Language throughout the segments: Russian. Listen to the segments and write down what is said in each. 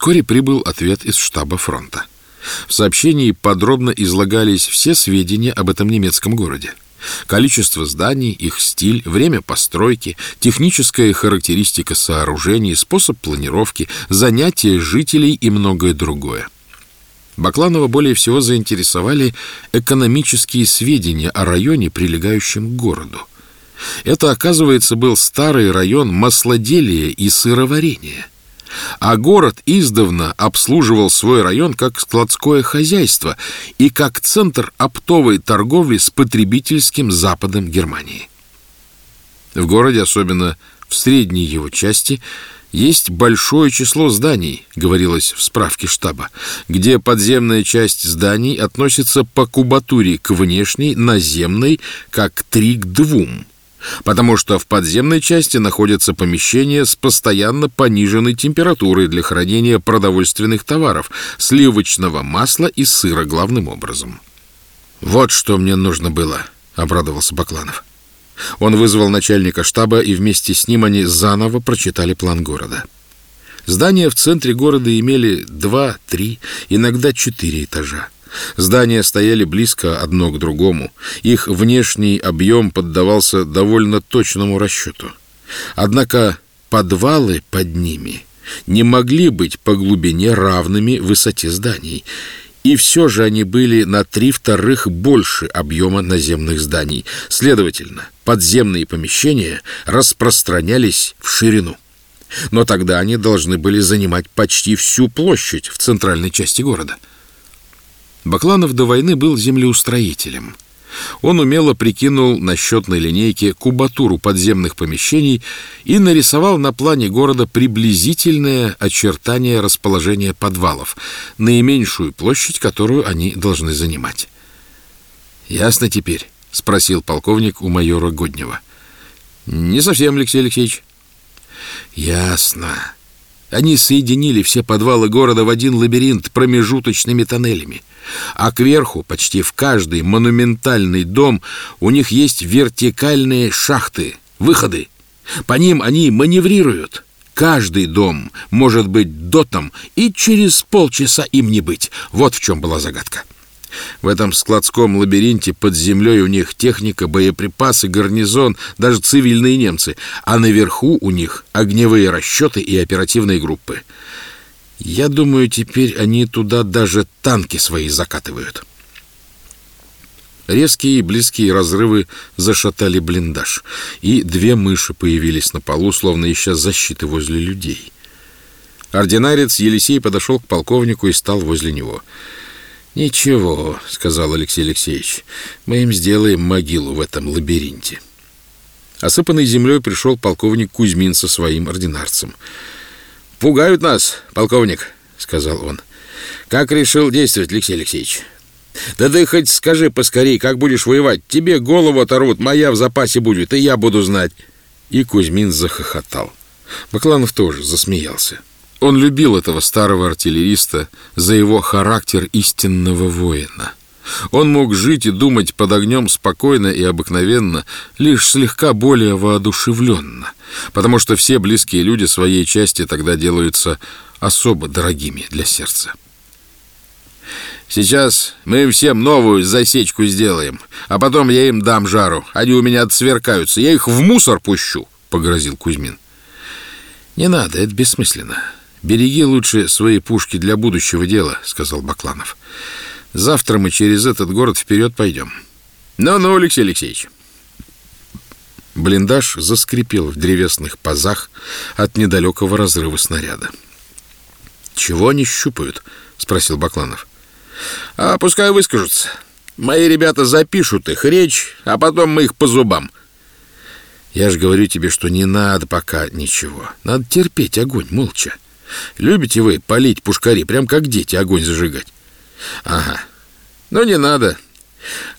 Вскоре прибыл ответ из штаба фронта. В сообщении подробно излагались все сведения об этом немецком городе. Количество зданий, их стиль, время постройки, техническая характеристика сооружений, способ планировки, занятия жителей и многое другое. Бакланова более всего заинтересовали экономические сведения о районе, прилегающем к городу. Это, оказывается, был старый район маслоделия и сыроварения. А город издавна обслуживал свой район как складское хозяйство и как центр оптовой торговли с потребительским западом Германии. В городе, особенно в средней его части, есть большое число зданий, говорилось в справке штаба, где подземная часть зданий относится по кубатуре к внешней, наземной, как три к двум – потому что в подземной части находятся помещения с постоянно пониженной температурой для хранения продовольственных товаров, сливочного масла и сыра главным образом. «Вот что мне нужно было», — обрадовался Бакланов. Он вызвал начальника штаба, и вместе с ним они заново прочитали план города. Здания в центре города имели два, три, иногда четыре этажа. Здания стояли близко одно к другому. Их внешний объем поддавался довольно точному расчету. Однако подвалы под ними не могли быть по глубине равными высоте зданий, и все же они были на три вторых больше объема наземных зданий. Следовательно, подземные помещения распространялись в ширину. Но тогда они должны были занимать почти всю площадь в центральной части города – Бакланов до войны был землеустроителем. Он умело прикинул на счетной линейке кубатуру подземных помещений и нарисовал на плане города приблизительное очертание расположения подвалов, наименьшую площадь, которую они должны занимать. «Ясно теперь?» — спросил полковник у майора Годнева. «Не совсем, Алексей Алексеевич». «Ясно. Они соединили все подвалы города в один лабиринт промежуточными тоннелями. А кверху, почти в каждый монументальный дом, у них есть вертикальные шахты, выходы. По ним они маневрируют. Каждый дом может быть дотом, и через полчаса им не быть. Вот в чем была загадка. В этом складском лабиринте под землей у них техника, боеприпасы, гарнизон, даже цивильные немцы, а наверху у них огневые расчеты и оперативные группы. Я думаю, теперь они туда даже танки свои закатывают. Резкие и близкие разрывы зашатали блиндаж, и две мыши появились на полу, словно ища защиты возле людей. Ординарец Елисей подошел к полковнику и стал возле него. «Ничего», — сказал Алексей Алексеевич, — «мы им сделаем могилу в этом лабиринте». Осыпанный землей пришел полковник Кузьмин со своим ординарцем — «Пугают нас, полковник», — сказал он. «Как решил действовать, Алексей Алексеевич?» «Да ты хоть скажи поскорей, как будешь воевать. Тебе голову оторвут, моя в запасе будет, и я буду знать». И Кузьмин захохотал. Бакланов тоже засмеялся. Он любил этого старого артиллериста за его характер истинного воина. Он мог жить и думать под огнем спокойно и обыкновенно, лишь слегка более воодушевленно, потому что все близкие люди своей части тогда делаются особо дорогими для сердца. Сейчас мы всем новую засечку сделаем, а потом я им дам жару. Они у меня отсверкаются. Я их в мусор пущу, — погрозил Кузьмин. Не надо, это бессмысленно. Береги лучше свои пушки для будущего дела, — сказал Бакланов. Завтра мы через этот город вперед пойдем. Ну-ну, Алексей Алексеевич. Блиндаж заскрипел в древесных пазах от недалекого разрыва снаряда. «Чего они щупают?» — спросил Бакланов. «А пускай выскажутся. Мои ребята запишут их речь, а потом мы их по зубам». «Я же говорю тебе, что не надо пока ничего. Надо терпеть огонь молча. Любите вы полить пушкари, прям как дети огонь зажигать?» Ага. Ну, не надо.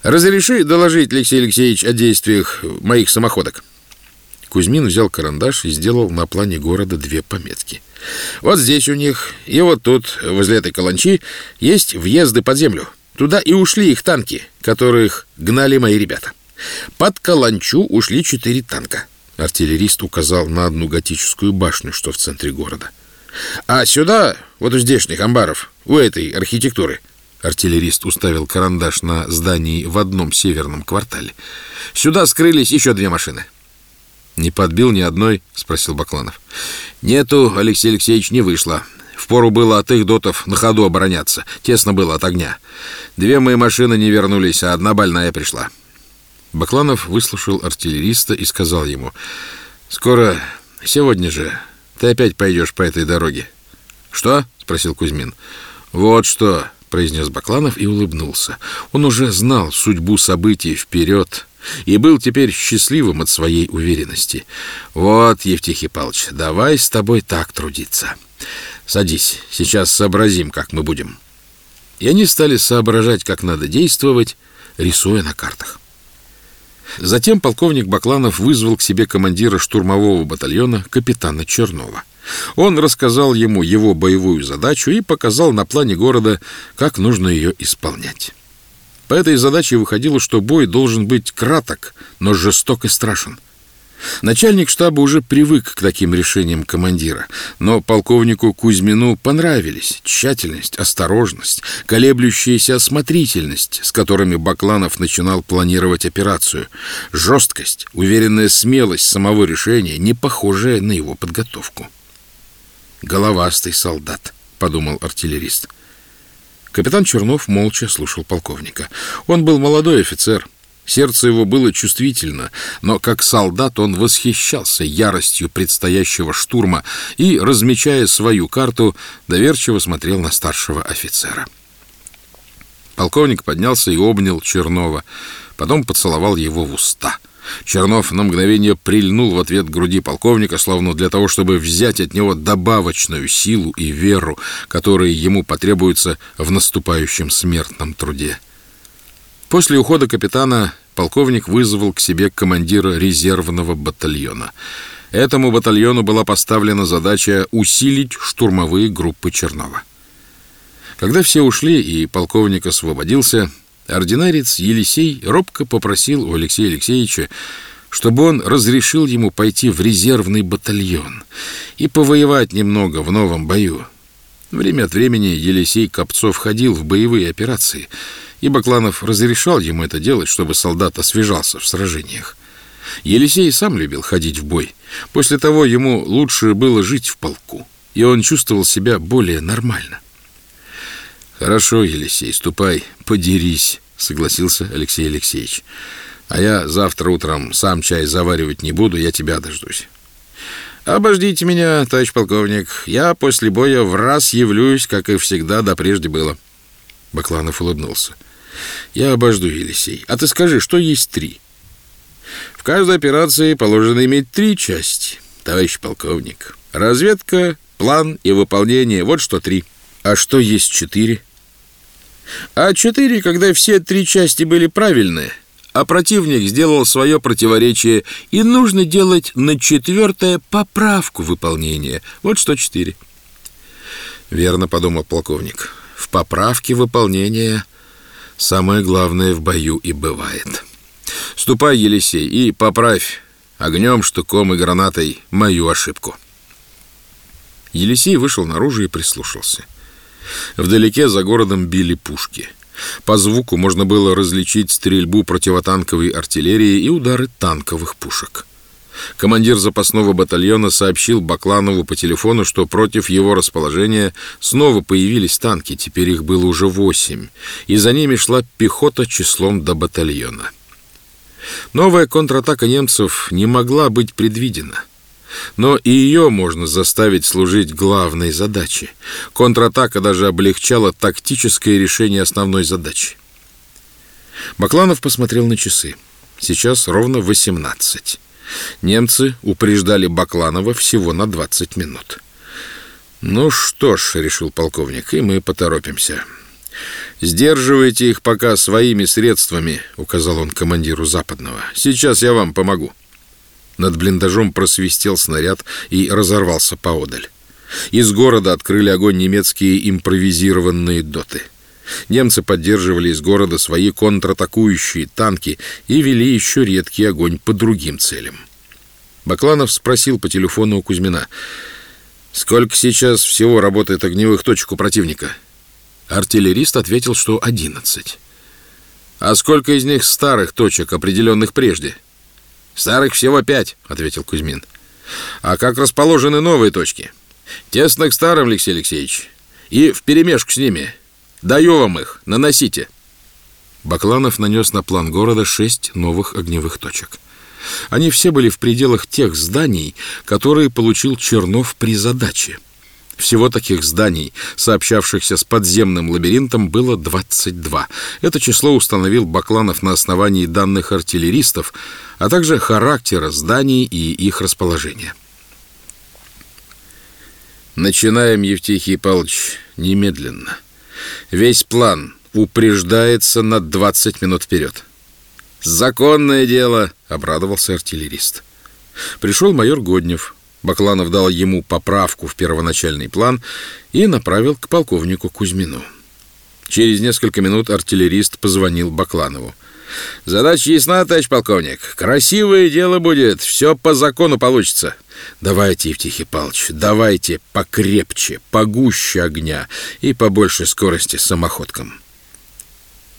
Разреши доложить, Алексей Алексеевич, о действиях моих самоходок. Кузьмин взял карандаш и сделал на плане города две пометки. Вот здесь у них, и вот тут, возле этой каланчи, есть въезды под землю. Туда и ушли их танки, которых гнали мои ребята. Под каланчу ушли четыре танка. Артиллерист указал на одну готическую башню, что в центре города. А сюда, вот у здешних амбаров, у этой архитектуры, артиллерист уставил карандаш на здании в одном северном квартале, сюда скрылись еще две машины. «Не подбил ни одной?» — спросил Бакланов. «Нету, Алексей Алексеевич, не вышло. Впору было от их дотов на ходу обороняться. Тесно было от огня. Две мои машины не вернулись, а одна больная пришла». Бакланов выслушал артиллериста и сказал ему, «Скоро, сегодня же, ты опять пойдешь по этой дороге». «Что?» — спросил Кузьмин. «Вот что», — произнес Бакланов и улыбнулся. Он уже знал судьбу событий вперед и был теперь счастливым от своей уверенности. «Вот, Евтихий Павлович, давай с тобой так трудиться. Садись, сейчас сообразим, как мы будем». И они стали соображать, как надо действовать, рисуя на картах. Затем полковник Бакланов вызвал к себе командира штурмового батальона капитана Чернова. Он рассказал ему его боевую задачу и показал на плане города, как нужно ее исполнять. По этой задаче выходило, что бой должен быть краток, но жесток и страшен – Начальник штаба уже привык к таким решениям командира, но полковнику Кузьмину понравились тщательность, осторожность, колеблющаяся осмотрительность, с которыми Бакланов начинал планировать операцию, жесткость, уверенная смелость самого решения, не похожая на его подготовку. «Головастый солдат», — подумал артиллерист. Капитан Чернов молча слушал полковника. Он был молодой офицер — Сердце его было чувствительно, но как солдат он восхищался яростью предстоящего штурма и, размечая свою карту, доверчиво смотрел на старшего офицера. Полковник поднялся и обнял Чернова, потом поцеловал его в уста. Чернов на мгновение прильнул в ответ к груди полковника, словно для того, чтобы взять от него добавочную силу и веру, которые ему потребуются в наступающем смертном труде. После ухода капитана полковник вызвал к себе командира резервного батальона. Этому батальону была поставлена задача усилить штурмовые группы Чернова. Когда все ушли и полковник освободился, ординарец Елисей робко попросил у Алексея Алексеевича, чтобы он разрешил ему пойти в резервный батальон и повоевать немного в новом бою. Время от времени Елисей Копцов ходил в боевые операции — и Бакланов разрешал ему это делать, чтобы солдат освежался в сражениях. Елисей сам любил ходить в бой. После того ему лучше было жить в полку, и он чувствовал себя более нормально. «Хорошо, Елисей, ступай, подерись», — согласился Алексей Алексеевич. «А я завтра утром сам чай заваривать не буду, я тебя дождусь». «Обождите меня, товарищ полковник. Я после боя в раз явлюсь, как и всегда да прежде было». Бакланов улыбнулся. Я обожду, Елисей. А ты скажи, что есть три? В каждой операции положено иметь три части, товарищ полковник. Разведка, план и выполнение. Вот что три. А что есть четыре? А четыре, когда все три части были правильные, а противник сделал свое противоречие, и нужно делать на четвертое поправку выполнения. Вот что четыре. Верно, подумал полковник. В поправке выполнения Самое главное в бою и бывает. Ступай, Елисей, и поправь огнем, штуком и гранатой мою ошибку. Елисей вышел наружу и прислушался. Вдалеке за городом били пушки. По звуку можно было различить стрельбу противотанковой артиллерии и удары танковых пушек. Командир запасного батальона сообщил Бакланову по телефону, что против его расположения снова появились танки, теперь их было уже восемь, и за ними шла пехота числом до батальона. Новая контратака немцев не могла быть предвидена. Но и ее можно заставить служить главной задачей. Контратака даже облегчала тактическое решение основной задачи. Бакланов посмотрел на часы. Сейчас ровно восемнадцать. Немцы упреждали Бакланова всего на 20 минут. «Ну что ж», — решил полковник, — «и мы поторопимся». «Сдерживайте их пока своими средствами», — указал он командиру Западного. «Сейчас я вам помогу». Над блиндажом просвистел снаряд и разорвался поодаль. Из города открыли огонь немецкие импровизированные доты. Немцы поддерживали из города свои контратакующие танки и вели еще редкий огонь по другим целям. Бакланов спросил по телефону у Кузьмина. Сколько сейчас всего работает огневых точек у противника? Артиллерист ответил, что 11. А сколько из них старых точек, определенных прежде? Старых всего пять, ответил Кузьмин. А как расположены новые точки? Тесно к старым, Алексей Алексеевич. И вперемешку с ними. Даю вам их, наносите. Бакланов нанес на план города шесть новых огневых точек. Они все были в пределах тех зданий, которые получил Чернов при задаче. Всего таких зданий, сообщавшихся с подземным лабиринтом, было 22. Это число установил Бакланов на основании данных артиллеристов, а также характера зданий и их расположения. Начинаем, Евтихий Павлович, немедленно. Весь план упреждается на 20 минут вперед. «Законное дело!» — обрадовался артиллерист. Пришел майор Годнев. Бакланов дал ему поправку в первоначальный план и направил к полковнику Кузьмину. Через несколько минут артиллерист позвонил Бакланову. «Задача ясна, товарищ полковник. Красивое дело будет. Все по закону получится. Давайте, Евтихий Павлович, давайте покрепче, погуще огня и побольше скорости самоходкам».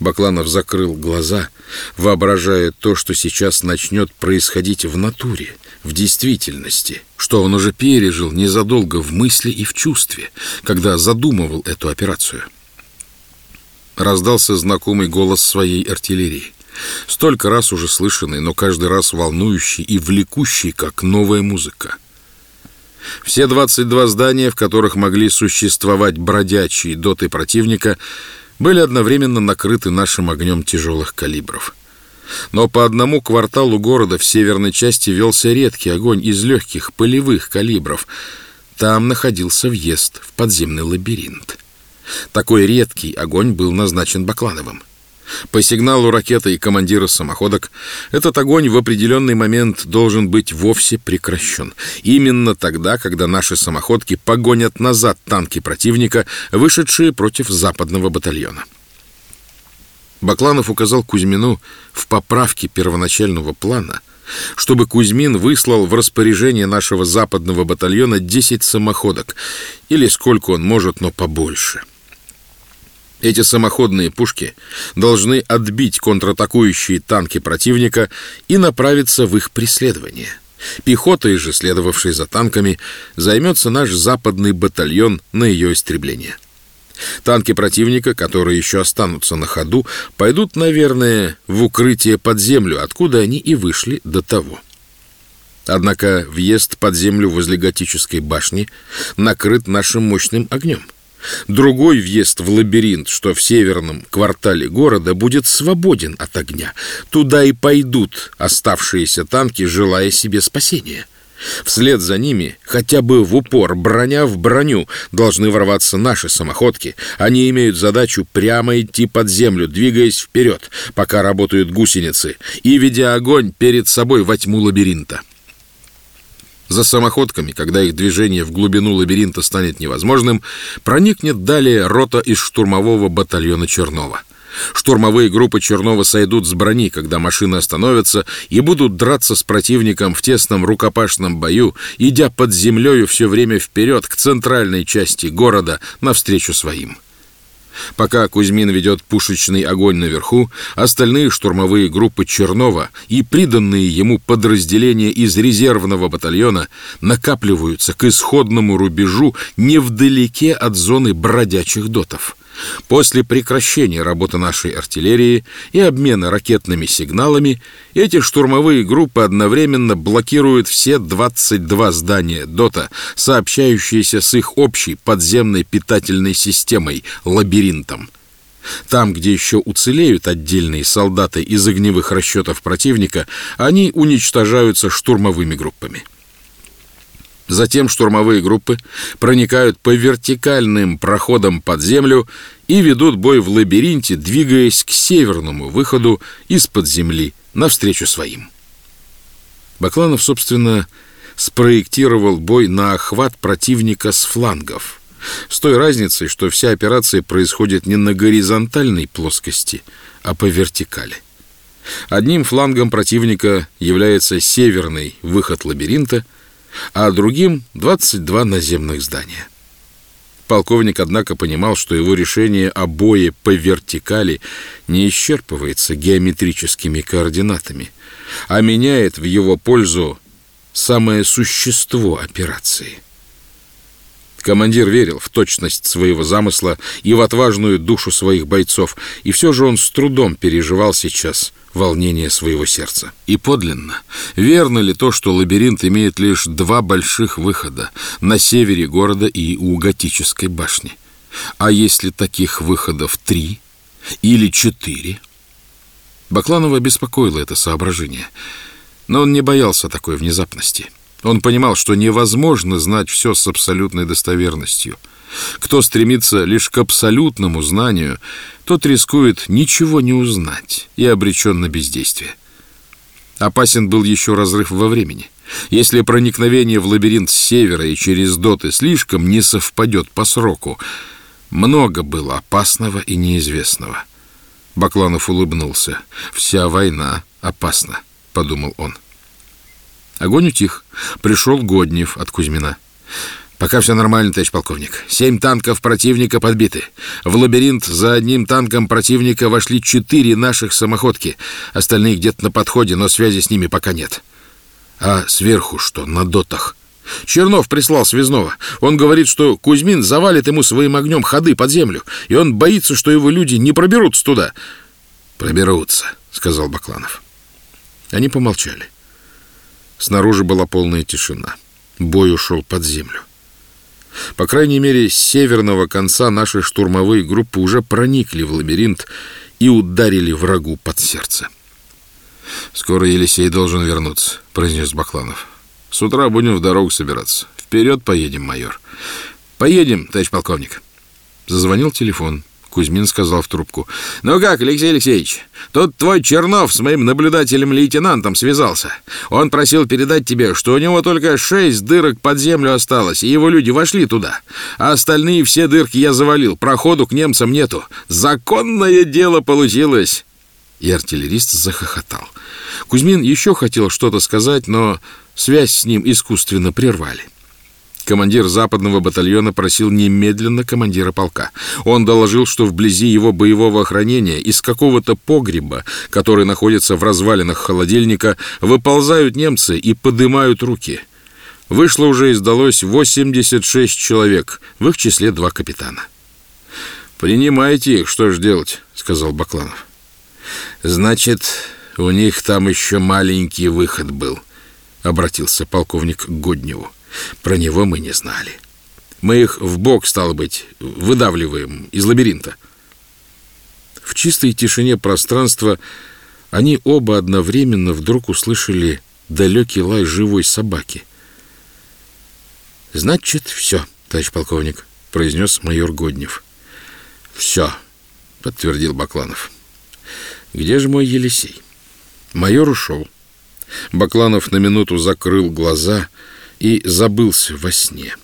Бакланов закрыл глаза, воображая то, что сейчас начнет происходить в натуре, в действительности, что он уже пережил незадолго в мысли и в чувстве, когда задумывал эту операцию. Раздался знакомый голос своей артиллерии. Столько раз уже слышанный, но каждый раз волнующий и влекущий, как новая музыка. Все 22 здания, в которых могли существовать бродячие доты противника, были одновременно накрыты нашим огнем тяжелых калибров. Но по одному кварталу города в северной части велся редкий огонь из легких полевых калибров. Там находился въезд в подземный лабиринт. Такой редкий огонь был назначен Баклановым. По сигналу ракеты и командира самоходок этот огонь в определенный момент должен быть вовсе прекращен. Именно тогда, когда наши самоходки погонят назад танки противника, вышедшие против западного батальона. Бакланов указал Кузьмину в поправке первоначального плана, чтобы Кузьмин выслал в распоряжение нашего западного батальона 10 самоходок, или сколько он может, но побольше — эти самоходные пушки должны отбить контратакующие танки противника и направиться в их преследование. Пехотой же, следовавшей за танками, займется наш западный батальон на ее истребление. Танки противника, которые еще останутся на ходу, пойдут, наверное, в укрытие под землю, откуда они и вышли до того. Однако въезд под землю возле готической башни накрыт нашим мощным огнем. Другой въезд в лабиринт, что в северном квартале города, будет свободен от огня. Туда и пойдут оставшиеся танки, желая себе спасения. Вслед за ними, хотя бы в упор, броня в броню, должны ворваться наши самоходки. Они имеют задачу прямо идти под землю, двигаясь вперед, пока работают гусеницы, и ведя огонь перед собой во тьму лабиринта. За самоходками, когда их движение в глубину лабиринта станет невозможным, проникнет далее рота из штурмового батальона Чернова. Штурмовые группы Чернова сойдут с брони, когда машины остановятся, и будут драться с противником в тесном рукопашном бою, идя под землею все время вперед к центральной части города навстречу своим. Пока Кузьмин ведет пушечный огонь наверху, остальные штурмовые группы Чернова и приданные ему подразделения из резервного батальона накапливаются к исходному рубежу невдалеке от зоны бродячих дотов. После прекращения работы нашей артиллерии и обмена ракетными сигналами эти штурмовые группы одновременно блокируют все 22 здания ДОТа, сообщающиеся с их общей подземной питательной системой, лабиринтом. Там, где еще уцелеют отдельные солдаты из огневых расчетов противника, они уничтожаются штурмовыми группами. Затем штурмовые группы проникают по вертикальным проходам под землю и ведут бой в лабиринте, двигаясь к северному выходу из-под земли навстречу своим. Бакланов, собственно, спроектировал бой на охват противника с флангов, с той разницей, что вся операция происходит не на горизонтальной плоскости, а по вертикали. Одним флангом противника является северный выход лабиринта – а другим 22 наземных здания. Полковник, однако, понимал, что его решение о бое по вертикали не исчерпывается геометрическими координатами, а меняет в его пользу самое существо операции. Командир верил в точность своего замысла и в отважную душу своих бойцов, и все же он с трудом переживал сейчас волнение своего сердца. И подлинно, верно ли то, что лабиринт имеет лишь два больших выхода на севере города и у готической башни? А если таких выходов три или четыре? Бакланова беспокоило это соображение, но он не боялся такой внезапности. Он понимал, что невозможно знать все с абсолютной достоверностью. Кто стремится лишь к абсолютному знанию, тот рискует ничего не узнать и обречен на бездействие. Опасен был еще разрыв во времени. Если проникновение в лабиринт с севера и через доты слишком не совпадет по сроку, много было опасного и неизвестного. Бакланов улыбнулся. «Вся война опасна», — подумал он. Огонь утих. Пришел Годнев от Кузьмина. Пока все нормально, товарищ полковник. Семь танков противника подбиты. В лабиринт за одним танком противника вошли четыре наших самоходки. Остальные где-то на подходе, но связи с ними пока нет. А сверху что, на дотах? Чернов прислал связного. Он говорит, что Кузьмин завалит ему своим огнем ходы под землю, и он боится, что его люди не проберутся туда. «Проберутся», — сказал Бакланов. Они помолчали. Снаружи была полная тишина. Бой ушел под землю. По крайней мере, с северного конца наши штурмовые группы уже проникли в лабиринт и ударили врагу под сердце. «Скоро Елисей должен вернуться», — произнес Бакланов. «С утра будем в дорогу собираться. Вперед поедем, майор». «Поедем, товарищ полковник». Зазвонил телефон. Кузьмин сказал в трубку. «Ну как, Алексей Алексеевич, тут твой Чернов с моим наблюдателем-лейтенантом связался. Он просил передать тебе, что у него только шесть дырок под землю осталось, и его люди вошли туда. А остальные все дырки я завалил, проходу к немцам нету. Законное дело получилось!» И артиллерист захохотал. Кузьмин еще хотел что-то сказать, но связь с ним искусственно прервали. Командир западного батальона просил немедленно командира полка. Он доложил, что вблизи его боевого охранения из какого-то погреба, который находится в развалинах холодильника, выползают немцы и подымают руки. Вышло уже и сдалось 86 человек, в их числе два капитана. «Принимайте их, что ж делать», — сказал Бакланов. «Значит, у них там еще маленький выход был», — обратился полковник к Годневу. Про него мы не знали. Мы их в бок, стало быть, выдавливаем из лабиринта. В чистой тишине пространства они оба одновременно вдруг услышали далекий лай живой собаки. «Значит, все, товарищ полковник», — произнес майор Годнев. «Все», — подтвердил Бакланов. «Где же мой Елисей?» Майор ушел. Бакланов на минуту закрыл глаза — и забылся во сне.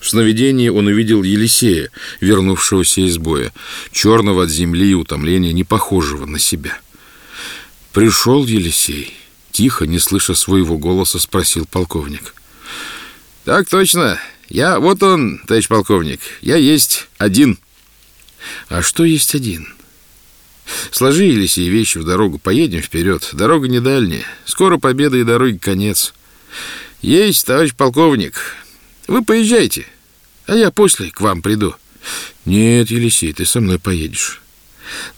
В сновидении он увидел Елисея, вернувшегося из боя, черного от земли и утомления, не похожего на себя. Пришел Елисей. Тихо, не слыша своего голоса, спросил полковник. «Так точно. Я... Вот он, товарищ полковник. Я есть один». «А что есть один?» «Сложи, Елисей, вещи в дорогу. Поедем вперед. Дорога не дальняя. Скоро победа и дороги конец». «Есть, товарищ полковник. Вы поезжайте, а я после к вам приду». «Нет, Елисей, ты со мной поедешь.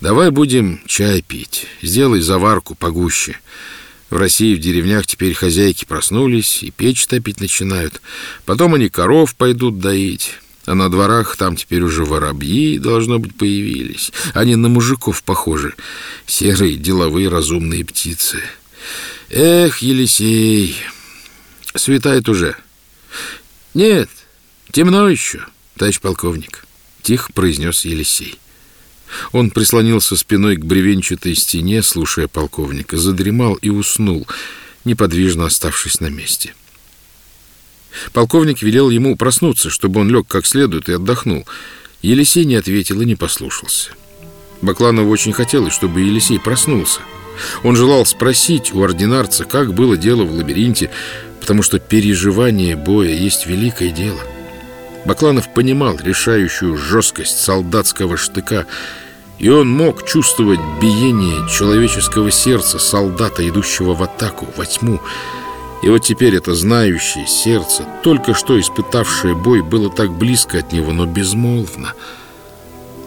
Давай будем чай пить. Сделай заварку погуще. В России в деревнях теперь хозяйки проснулись и печь топить начинают. Потом они коров пойдут доить». А на дворах там теперь уже воробьи, должно быть, появились. Они на мужиков похожи. Серые, деловые, разумные птицы. Эх, Елисей, Светает уже. Нет, темно еще, товарищ полковник, тихо произнес Елисей. Он прислонился спиной к бревенчатой стене, слушая полковника, задремал и уснул, неподвижно оставшись на месте. Полковник велел ему проснуться, чтобы он лег как следует и отдохнул. Елисей не ответил и не послушался. Бакланову очень хотелось, чтобы Елисей проснулся. Он желал спросить у ординарца, как было дело в лабиринте, потому что переживание боя есть великое дело. Бакланов понимал решающую жесткость солдатского штыка, и он мог чувствовать биение человеческого сердца солдата, идущего в атаку, во тьму. И вот теперь это знающее сердце, только что испытавшее бой, было так близко от него, но безмолвно.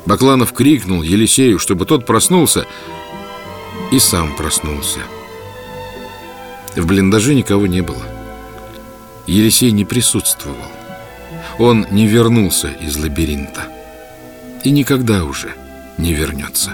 Бакланов крикнул Елисею, чтобы тот проснулся, и сам проснулся. В блиндаже никого не было. Елисей не присутствовал. Он не вернулся из лабиринта. И никогда уже не вернется.